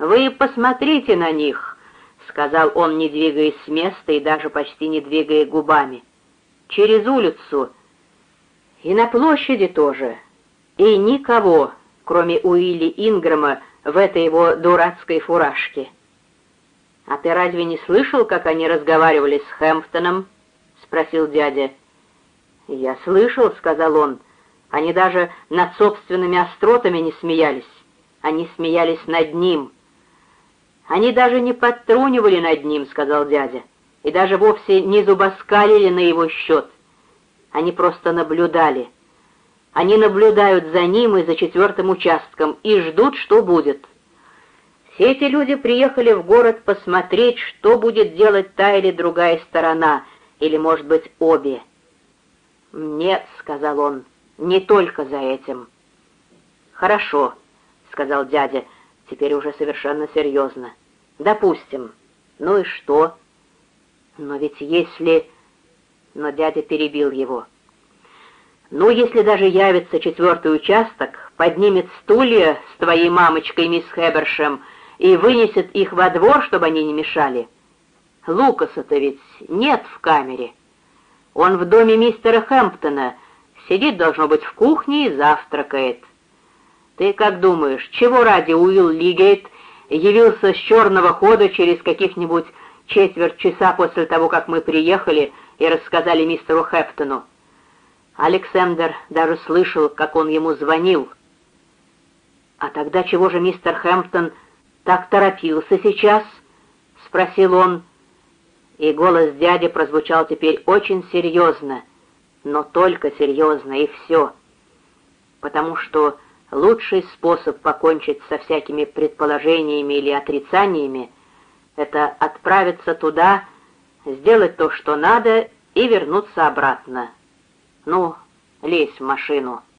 «Вы посмотрите на них», — сказал он, не двигаясь с места и даже почти не двигая губами. «Через улицу. И на площади тоже. И никого, кроме Уилли Инграма, в этой его дурацкой фуражке». «А ты разве не слышал, как они разговаривали с Хэмптоном?» — спросил дядя. «Я слышал», — сказал он. «Они даже над собственными остротами не смеялись. Они смеялись над ним». «Они даже не подтрунивали над ним», — сказал дядя, «и даже вовсе не зубоскалили на его счет. Они просто наблюдали. Они наблюдают за ним и за четвертым участком и ждут, что будет». Все эти люди приехали в город посмотреть, что будет делать та или другая сторона, или, может быть, обе. «Нет», — сказал он, — «не только за этим». «Хорошо», — сказал дядя, теперь уже совершенно серьезно. Допустим. Ну и что? Но ведь если... Но дядя перебил его. Ну, если даже явится четвертый участок, поднимет стулья с твоей мамочкой, мисс Хэбершем, и вынесет их во двор, чтобы они не мешали. Лукаса-то ведь нет в камере. Он в доме мистера Хэмптона, сидит, должно быть, в кухне и завтракает. Ты как думаешь, чего ради Уилл Лигейт явился с черного хода через каких-нибудь четверть часа после того, как мы приехали и рассказали мистеру Хэптону. Александр даже слышал, как он ему звонил. «А тогда чего же мистер Хэмптон так торопился сейчас?» — спросил он. И голос дяди прозвучал теперь очень серьезно, но только серьезно, и все. Потому что Лучший способ покончить со всякими предположениями или отрицаниями — это отправиться туда, сделать то, что надо, и вернуться обратно. Ну, лезь в машину.